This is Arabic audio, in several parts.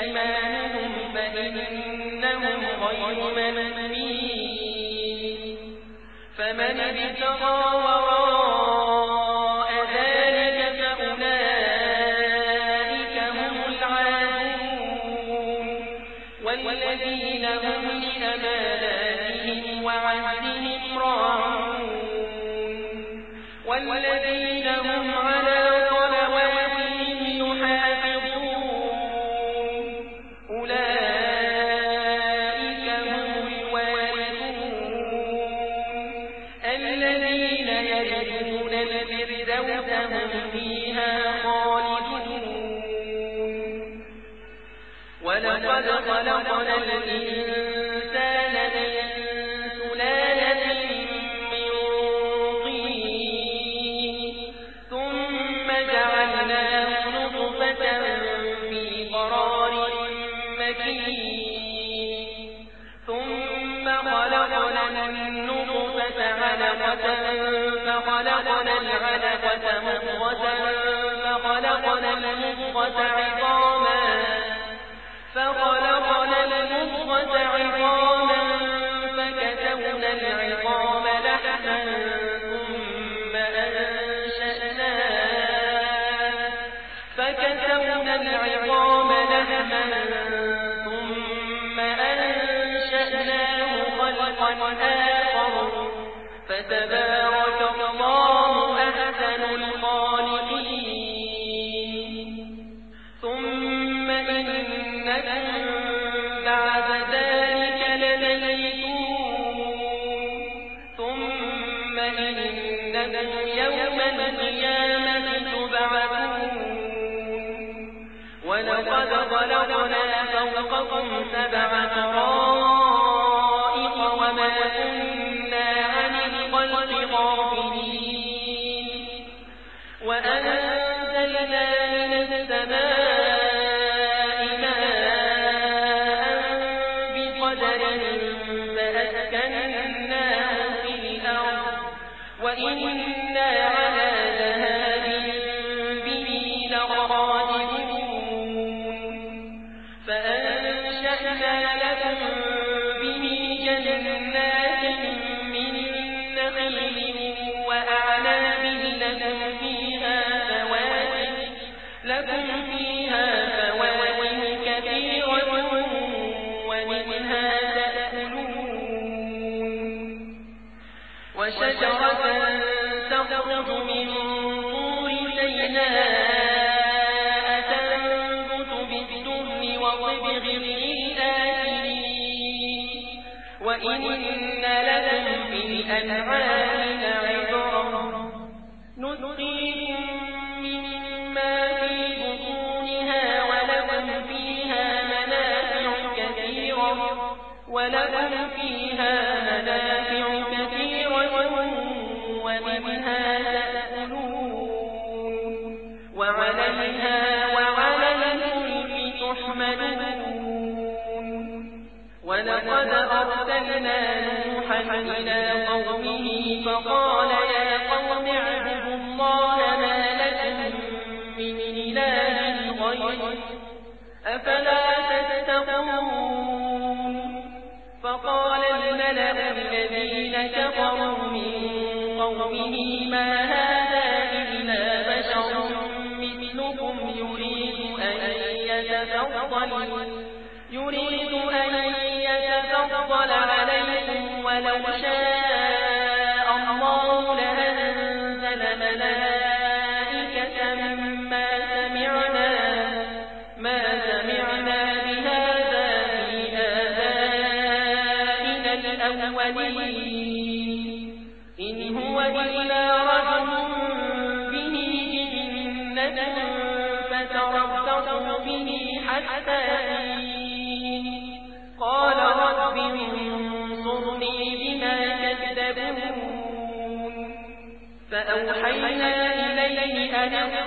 أيمانهم فإنهم غير منمين فمن ابتغى وراء فخلقنا العلقة مضغة فخلقنا المضغة عظاما. فخلقنا المضغة سبع مرات وإن لكم في الأنعام لعبرة لنا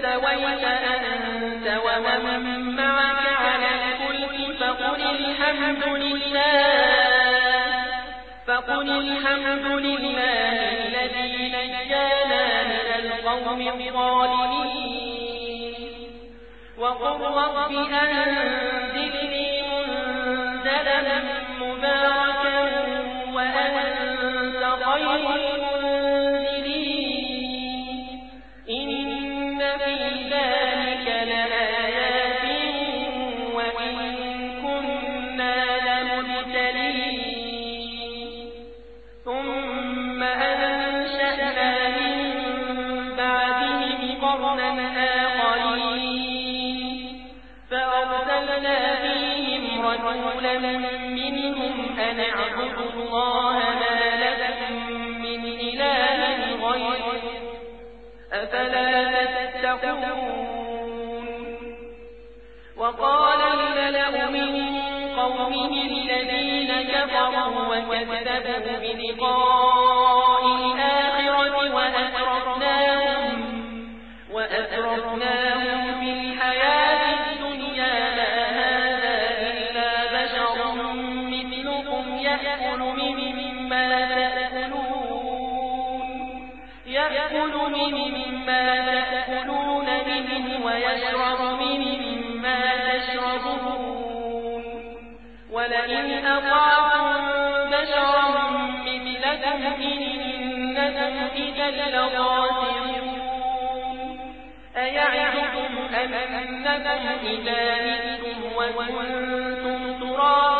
استويت أنت ومن معك على الفلك فقل الحمد لله فقل الحمد لله الذي نجانا من القوم الظالمين. وقل رب أنزلني منزلا مباركا أن اعبدوا الله ما لكم من إله غيره. وقال الملأ من قومه الذين كفروا وكذبوا بلقاء مما تأكلون منه ويشرب مما تشربون. ولئن أطعتم بشرا مثلكم إنكم إذا أيعدكم أنكم إذا متم وكنتم ترابا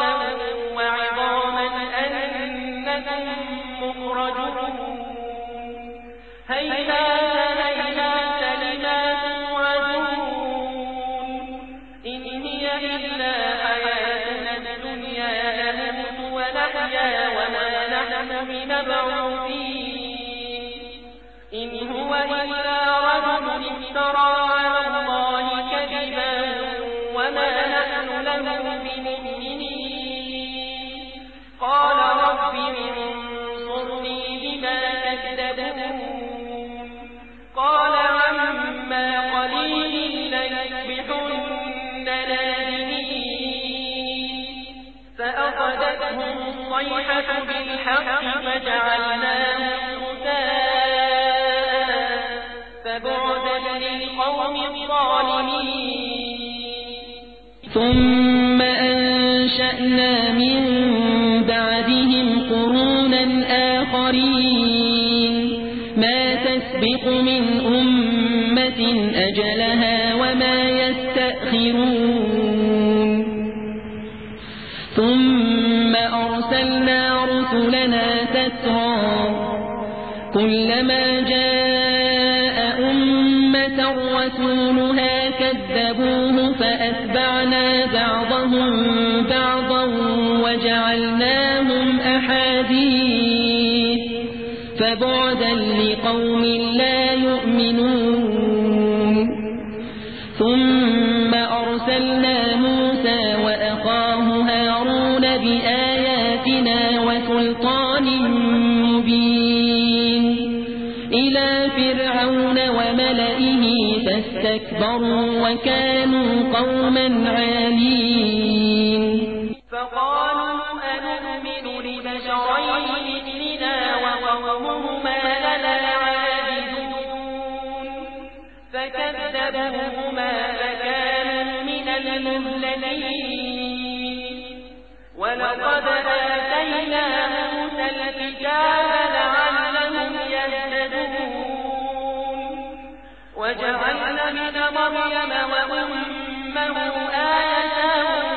الصيحة بالحق فجعلناهم غثاء فبعدا للقوم الظالمين. ثم أنشأنا من بعدهم قرونا آخرين. ما تسبق من أمة أجلها رسلنا تترى. كلما جاء أمة رسولها كذبوه فأتبعنا بعضهم بعضا وجعلناهم أحاديث. فبعدا لقوم لا فاستكبروا وكانوا قوما عالين. فقالوا أنؤمن لبشرين مثلنا وقومهما لنا عابدون. فكذبوهما فكانوا من المهلكين. ولقد آتينا موسى الكتاب لعلهم وابن مريم وأمه آية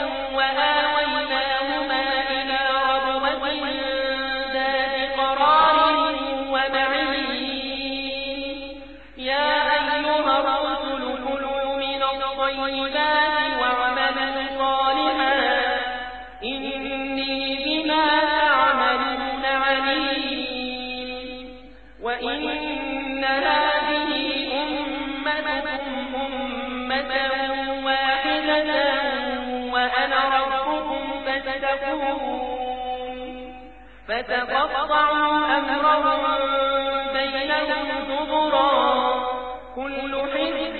فتقطعوا أمرهم بينهم زبرا. كل حزب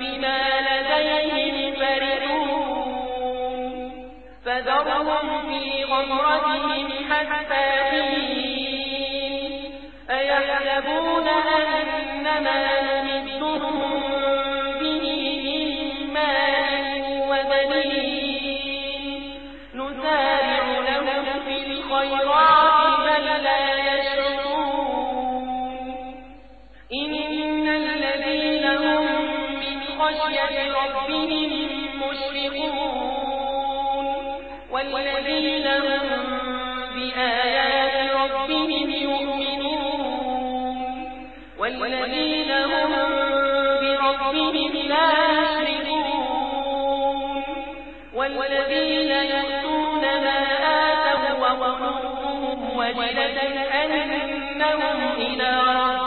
بما لديهم فرحون فذرهم في غمرتهم حتى حين. أيحسبون أنما والذين يؤتون ما آتوا وقلوبهم وجلة أنهم إلى ربهم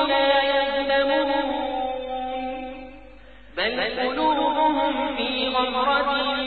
وهم لا يظلمون بل قلوبهم في غمرة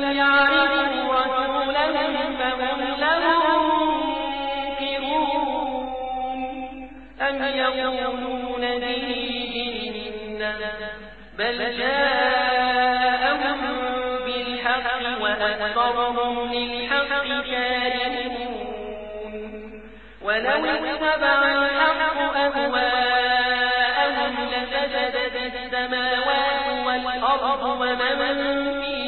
لم يعرفوا رسولهم فهم له منكرون. أم يقولون به جنة بل جاءهم بالحق وأكثرهم للحق كارهون. ولو اتبع الحق أهواءهم لفسدت السماوات والأرض ومن فيهن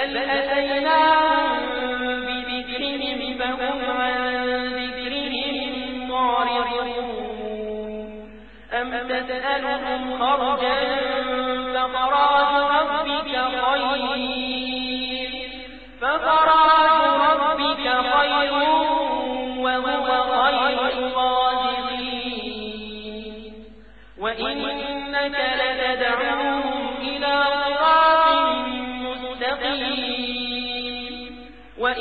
بل بذكرهم فهم عن ذكرهم معرضون أم تسألهم خرجا فخراج ربك خير فخراج ربك خير وهو خير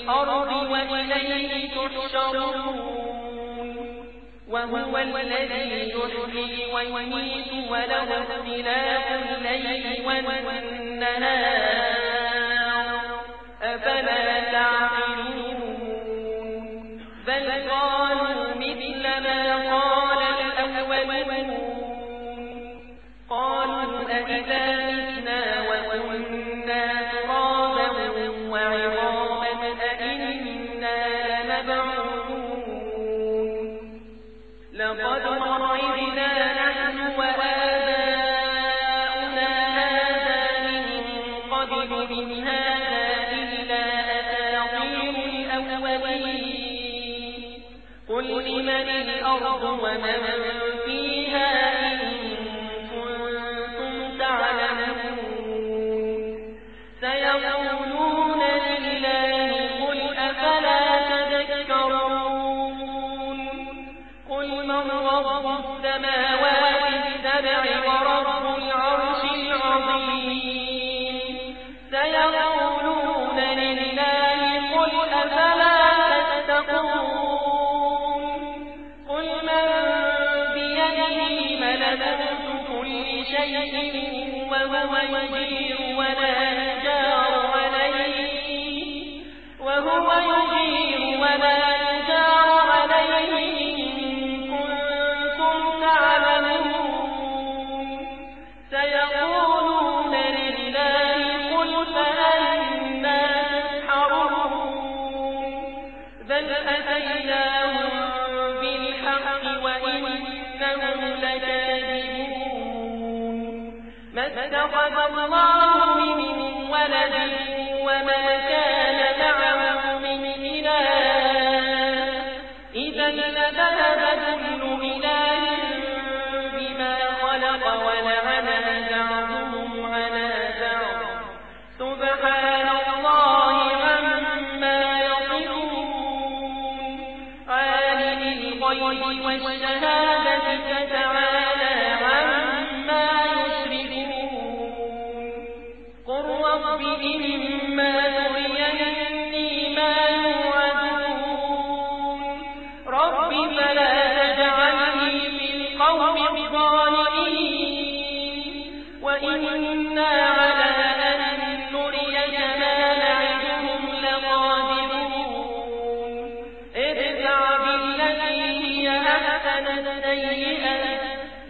الأرض وإليه تحشرون. وهو الذي يحيي ويميت وله اختلاف الليل والنهار.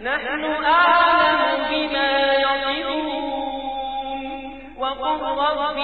نحن أعلم بما يصفون. وقل رب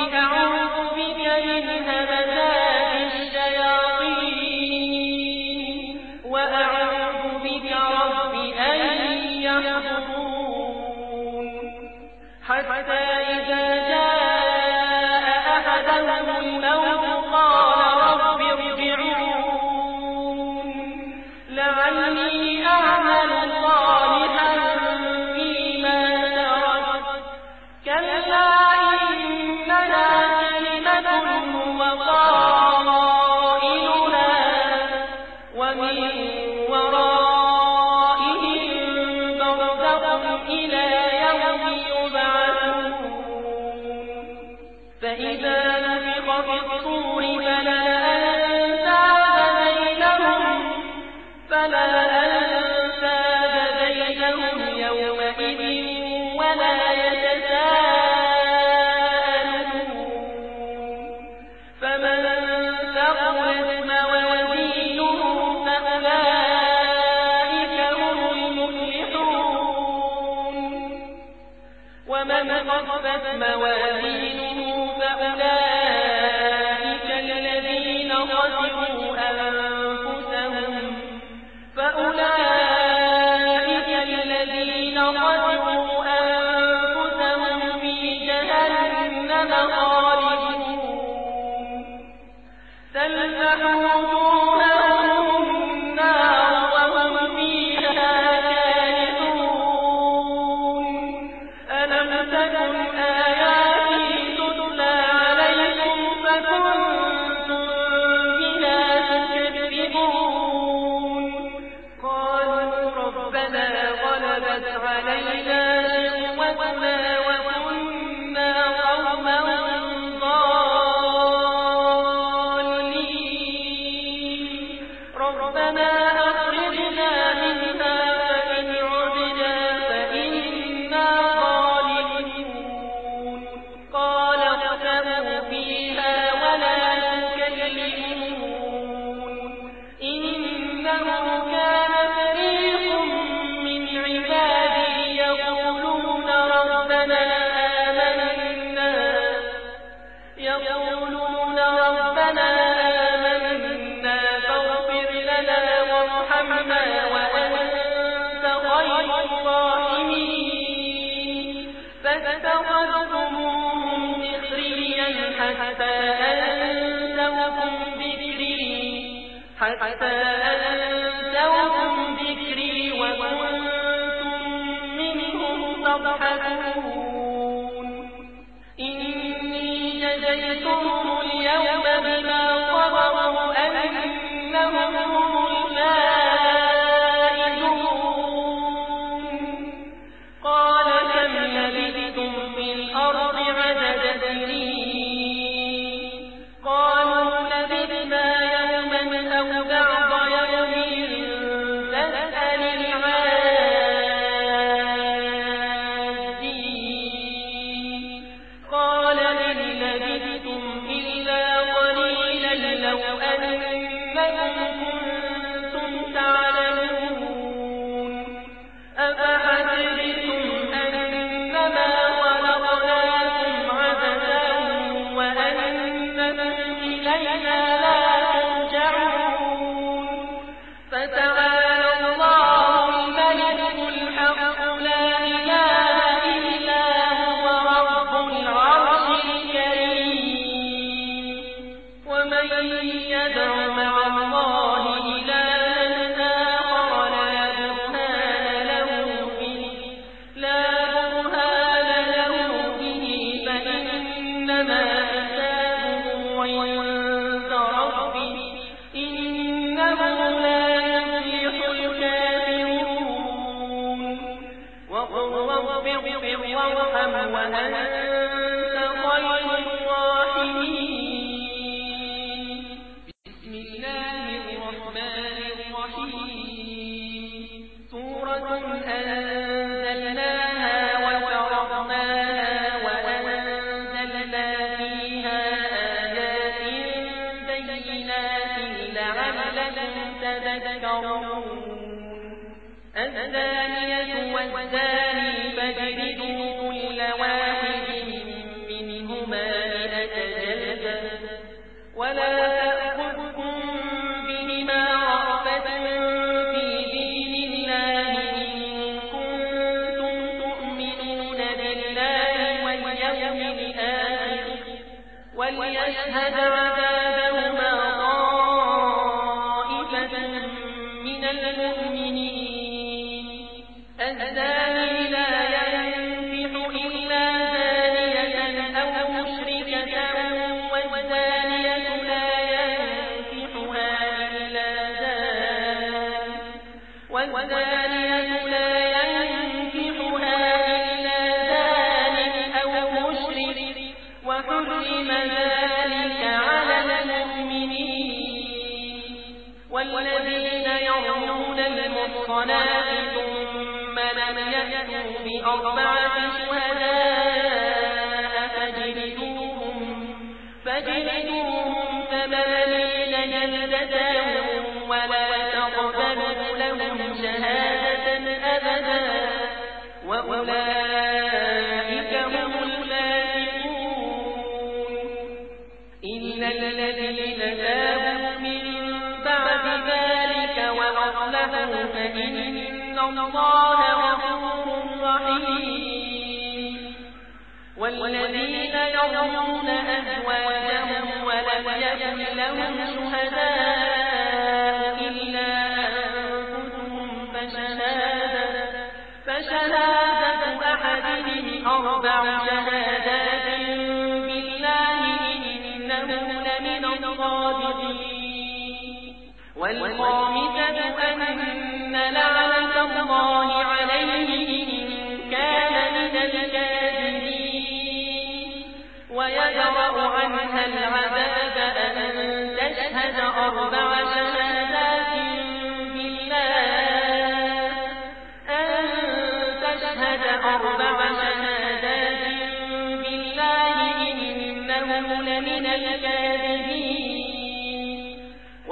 لكم أزاجا والذين يرمون أزواجهم ولم يكن لهم شهداء فشهادة أحدهم أربع شهادات الله عليه إن كان من الكاذبين. العذاب أن تشهد أربع شهادات بالله. أن تشهد أربع شهادات بالله إنه لمن الكاذبين.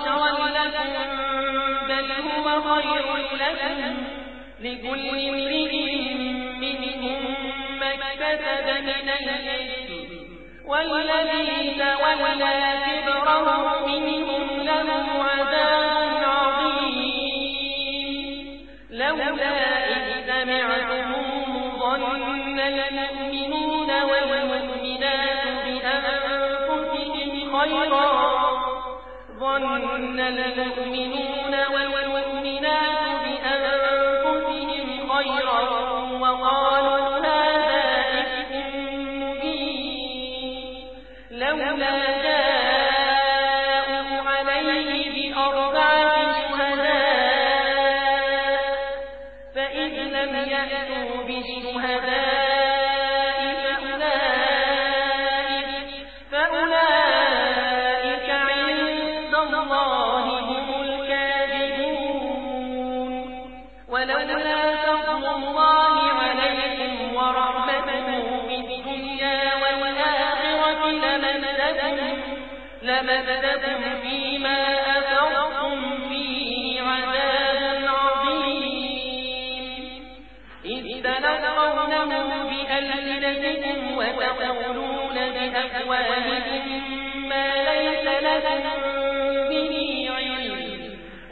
شرا لكم بل هو خير لكم لكل امرئ منهم ما اكتسب من الإثم والذي تولى كبره منهم له عذاب ظن المؤمنون والمؤمنات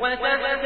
علم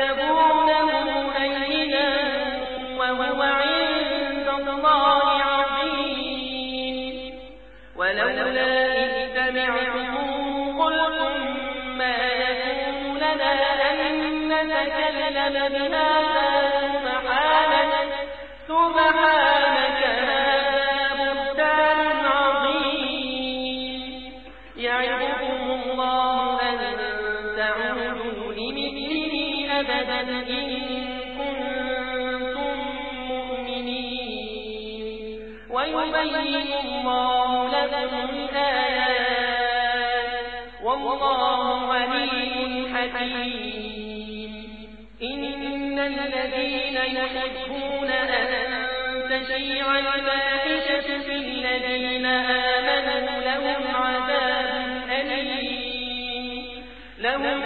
يحبون أن تشيع الفاحشة في الذين آمنوا لهم عذاب أليم. لهم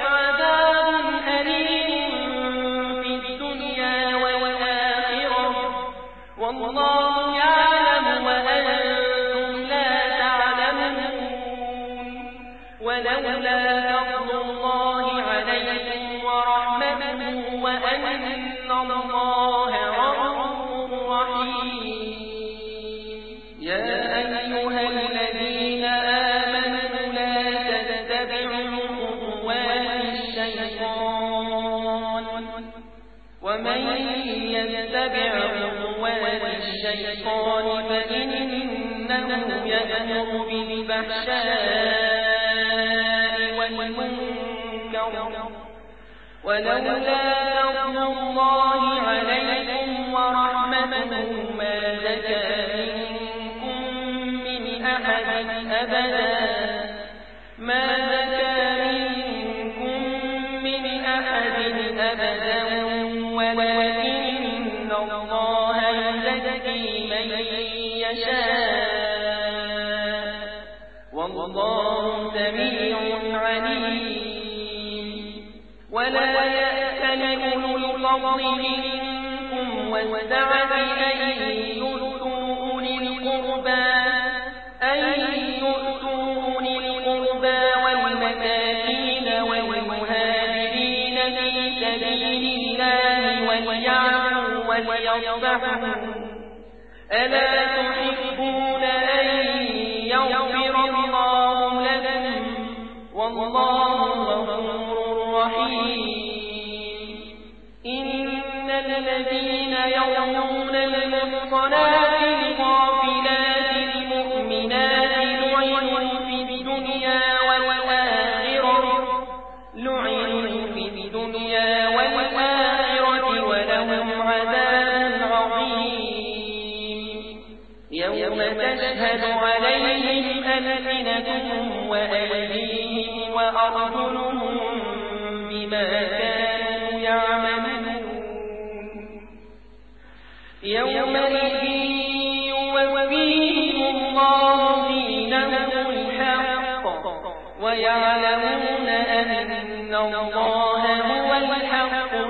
الشيطان فإنه يأمر بالفحشاء والمنكر. ولولا فضل الله عليكم الفضل منكم والسعة أن يؤتوا أولي أن ألا الذين يرمون المحصنات الغافلات المؤمنات لعنوا في الدنيا والآخرة لعنوا في الدنيا والآخرة ولهم عذاب عظيم. يوم تشهد عليهم ألسنتهم وأيديهم وأرجلهم الله دينهم ويعلمون أن الله هو الحق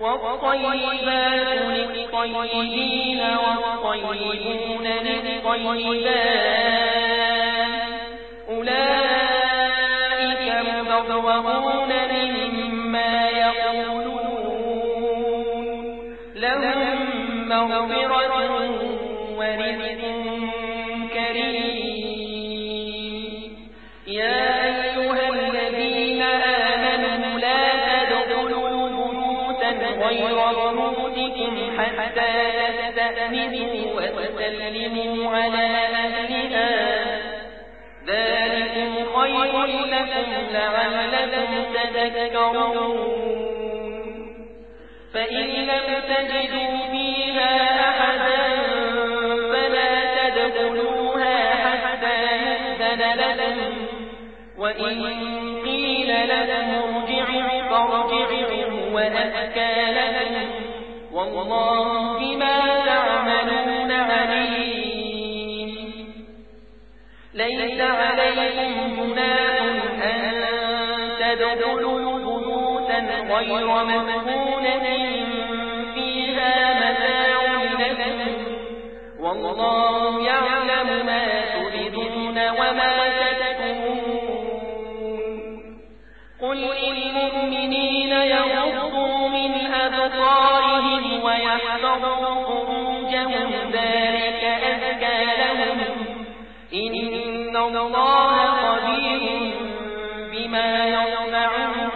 والطيبات للطيبين والطيبون للطيبات مبرؤون مما يقولون لهم مغفرة ورزق كريم يا أيها الذين آمنوا لا تدخلوا بيوتا غير بيوتكم حتى تستأنسوا وتسلموا على لكم لعلكم تذكرون. فإن لم تجدوا فيها أحدا فلا تدخلوها حتى يؤذن لكم. وإن قيل لكم ارجعوا فارجعوا وأزكى لكم. والله بما تعملون ليس عليكم جناح أن تدخلوا بيوتا غير مدخولة فيها متاع لكم. والله يعلم ما تبدون وما تكتمون. قل للمؤمنين يغضوا من أبصارهم ويحفظوا فروجهم ذلك أزكى لهم. إن الله خبير بما يصنعون.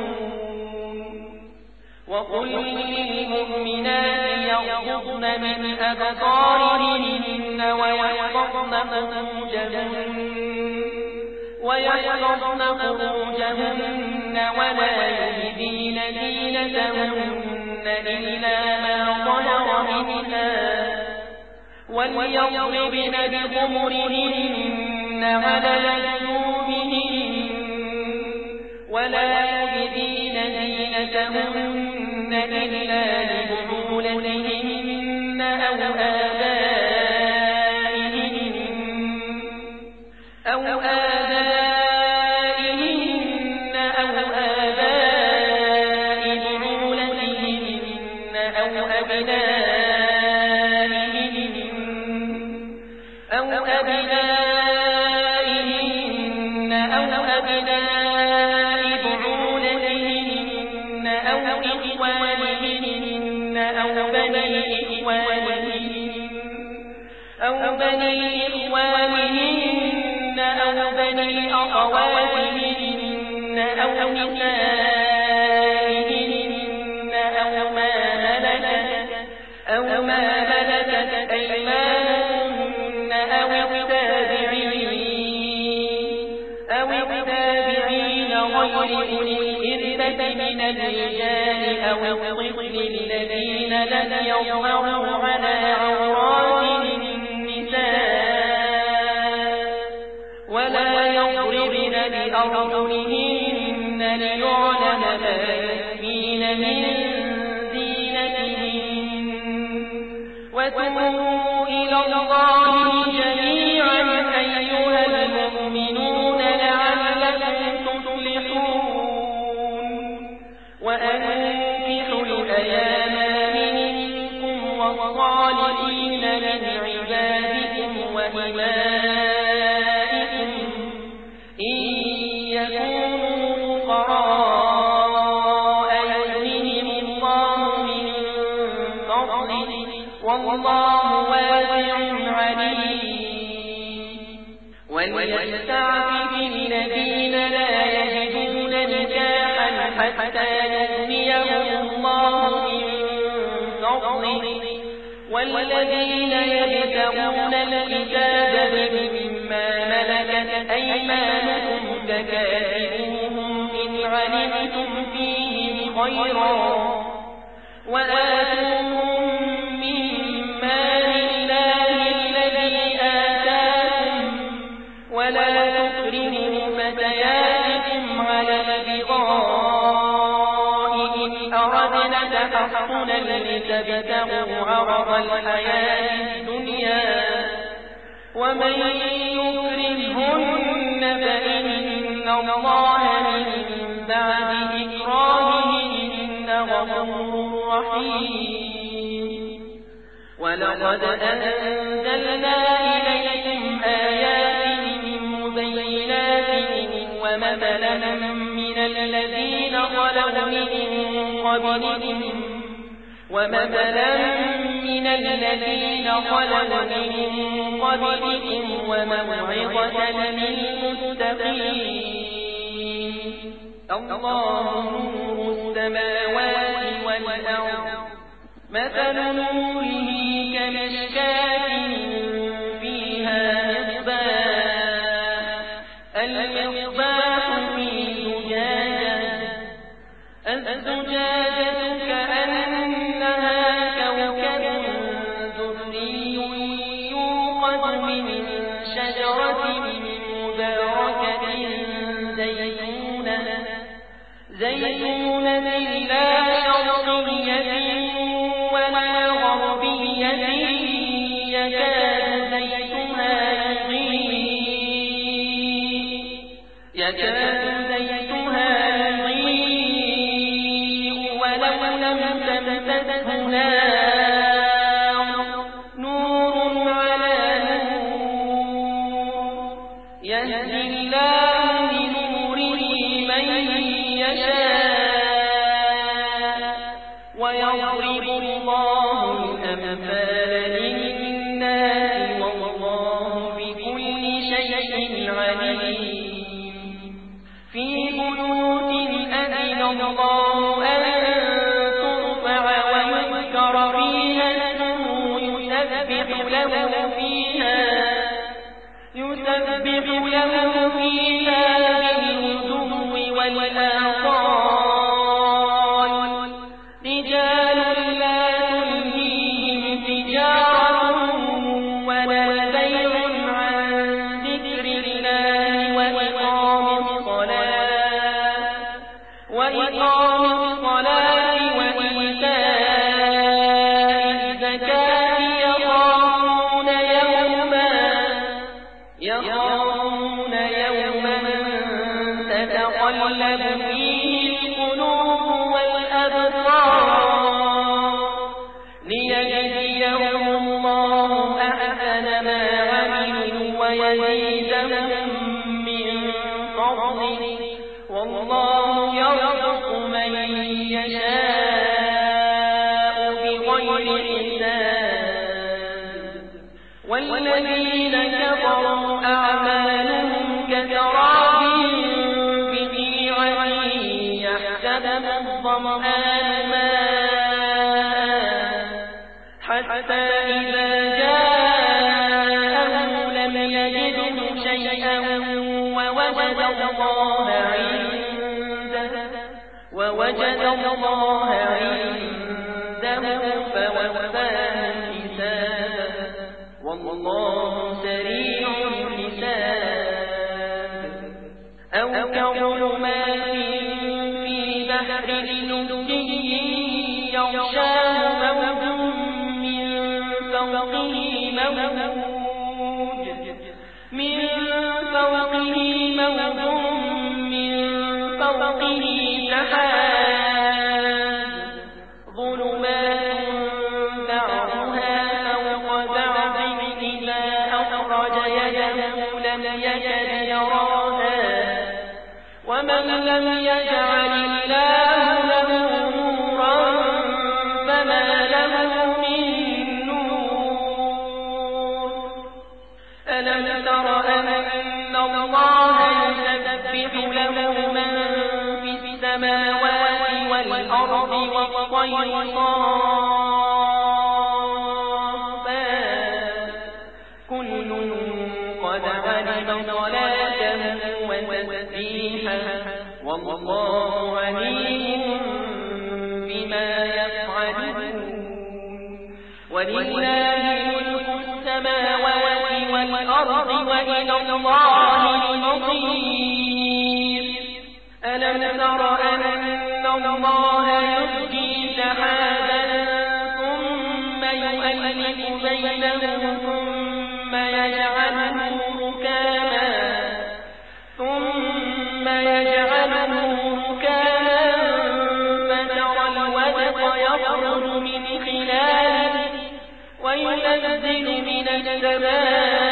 وقل للمؤمنات يغضضن من أبصارهن ويحفظن فروجهن ويحفظن فروجهن ولا يبدين زينتهن إلا ما ظهر منها. وليضربن بخمرهن على جنوبهن ولا يبدين زينتهن يظهروا على عورات النساء ولا يضربن بأرجلهن ليعلم ما يكفين من زينتهن وتوبوا حتى يغنيهم الله من فضله. والذين يبتغون الكتاب مما ملكت أيمانكم فكاتبوهم إن علمتم فيهم خيرا. وآتوهم تحصنا لتبتغوا عرض الحياة الدنيا. ومن يكرهن فإن الله من بعد إكراههن غفور رحيم. ولقد أنزلنا إليكم آيات مبينات ومثلا من الذين خلوا من قبلهم ومثلا من الذين خلوا من قبلكم وموعظة للمتقين. الله نور السماوات والأرض. مثل نوره كمشكاة أو لم يجد يراها ومن لم يجعل الله له نورا فما له من نور. ألم تر أن الله يسبح له من في السماوات والأرض والطير إلى الله المصير. ألم أن الله سحابا ثم يؤلف ثم ركاما؟ ثم ركاما الودق يخرج من خلاله وينزل من السماء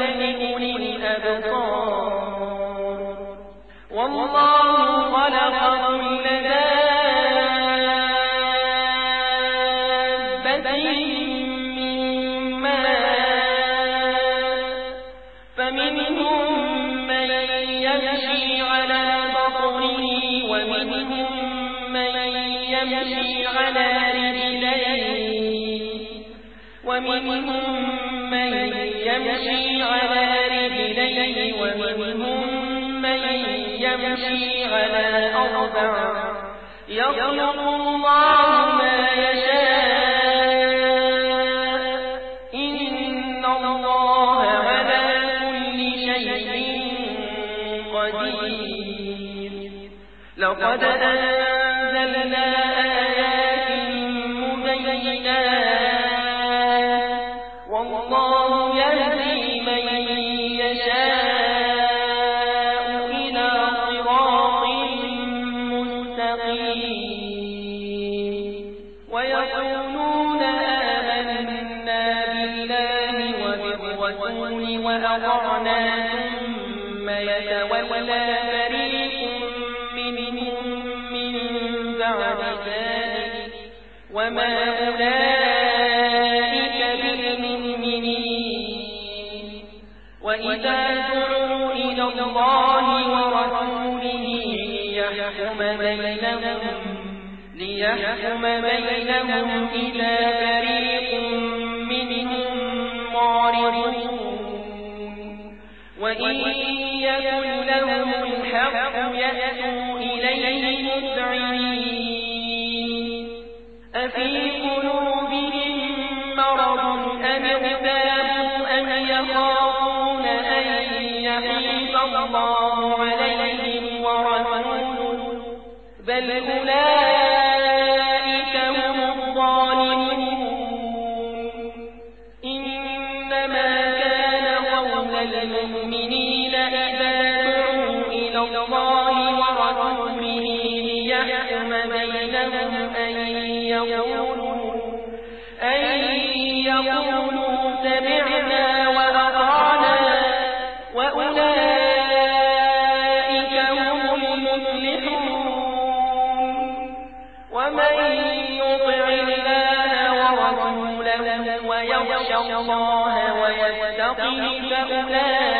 عليه والله خلقكم أربعا يخلق الله ما يشاء. لقد أنزلنا ليحكم بينهم إذا فريق منهم معرضون. وإن يكن لهم الحق يأتوا إليه مدعين أفي قلوبهم مرض أم اغتابوا أم يخافون أن يحيط الله عليهم ورسوله؟ بل أولئك أولئك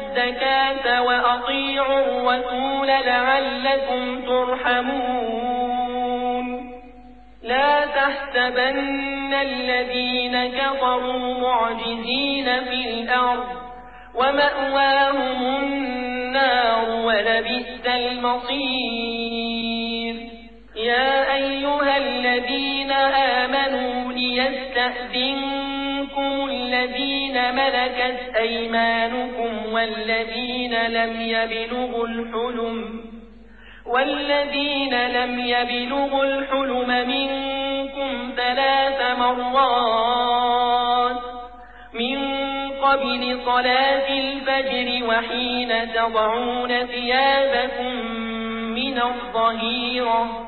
وأطيعوا الرسول لعلكم ترحمون. لا تحسبن الذين كفروا معجزين في الأرض ومأواهم النار ولبئس المصير. يا أيها الذين آمنوا ليستأذنكم الذين ملكت أيمانكم والذين لم يبلغوا الحلم والذين لم يبلغوا الحلم منكم ثلاث مرات من قبل صلاة الفجر وحين تضعون ثيابكم من الظهيرة.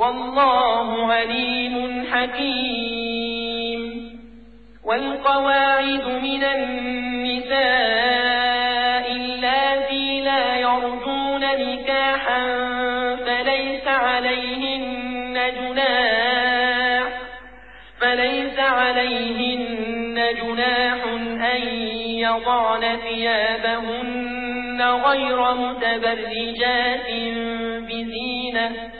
والله عليم حكيم. والقواعد من النساء اللاتي لا يرجون نكاحا فليس عليهن جناح فليس عليهن جناح أن يضعن ثيابهن غير متبرجات بزينة.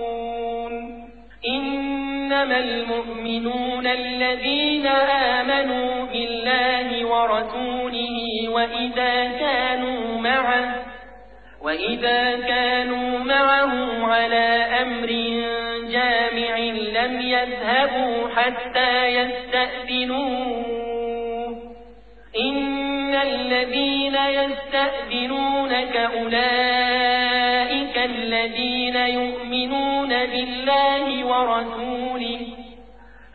إنما المؤمنون الذين آمنوا بالله ورسوله وإذا كانوا معه وإذا كانوا معه على أمر جامع لم يذهبوا حتى يستأذنوه. إن الذين يستأذنونك أولئك الذين يؤمنون بالله ورسوله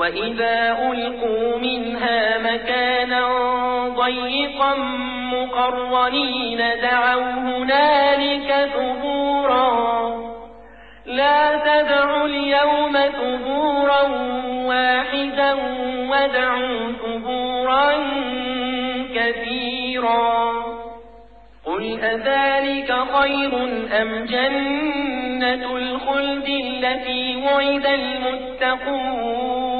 وإذا ألقوا منها مكانا ضيقا مقرنين دعوا هنالك ثبورا لا تدعوا اليوم ثبورا واحدا ودعوا ثبورا كثيرا قل أذلك خير أم جنة الخلد التي وعد المتقون